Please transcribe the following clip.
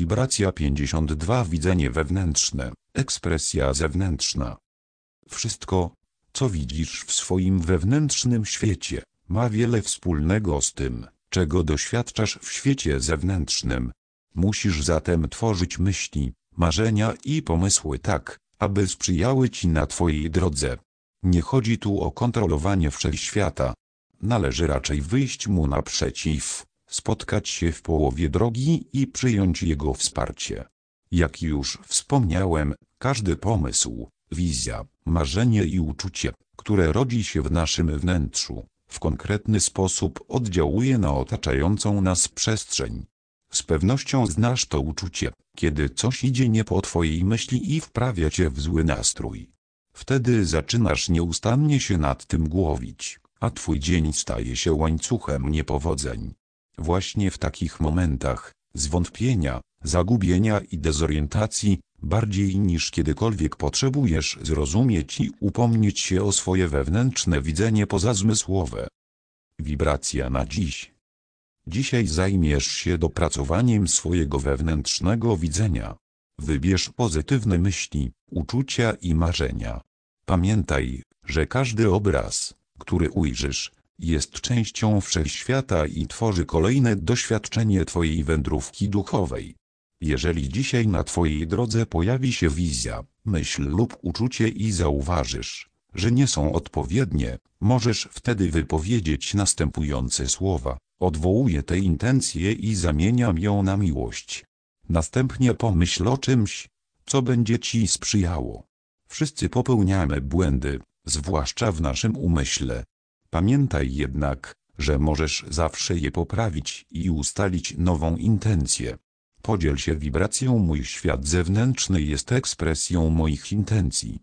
Wibracja 52 Widzenie wewnętrzne, ekspresja zewnętrzna. Wszystko, co widzisz w swoim wewnętrznym świecie, ma wiele wspólnego z tym, czego doświadczasz w świecie zewnętrznym. Musisz zatem tworzyć myśli, marzenia i pomysły tak, aby sprzyjały ci na twojej drodze. Nie chodzi tu o kontrolowanie wszechświata. Należy raczej wyjść mu naprzeciw, spotkać się w połowie drogi i przyjąć jego wsparcie. Jak już wspomniałem, każdy pomysł, wizja, marzenie i uczucie, które rodzi się w naszym wnętrzu, w konkretny sposób oddziałuje na otaczającą nas przestrzeń. Z pewnością znasz to uczucie, kiedy coś idzie nie po twojej myśli i wprawia cię w zły nastrój. Wtedy zaczynasz nieustannie się nad tym głowić, a twój dzień staje się łańcuchem niepowodzeń. Właśnie w takich momentach, zwątpienia, zagubienia i dezorientacji, bardziej niż kiedykolwiek potrzebujesz zrozumieć i upomnieć się o swoje wewnętrzne widzenie pozazmysłowe. Wibracja na dziś. Dzisiaj zajmiesz się dopracowaniem swojego wewnętrznego widzenia. Wybierz pozytywne myśli, uczucia i marzenia. Pamiętaj, że każdy obraz, który ujrzysz, jest częścią wszechświata i tworzy kolejne doświadczenie Twojej wędrówki duchowej. Jeżeli dzisiaj na Twojej drodze pojawi się wizja, myśl lub uczucie i zauważysz, że nie są odpowiednie, możesz wtedy wypowiedzieć następujące słowa. Odwołuję tę intencję i zamieniam ją na miłość. Następnie pomyśl o czymś, co będzie Ci sprzyjało. Wszyscy popełniamy błędy, zwłaszcza w naszym umyśle. Pamiętaj jednak, że możesz zawsze je poprawić i ustalić nową intencję. Podziel się wibracją Mój świat zewnętrzny jest ekspresją moich intencji.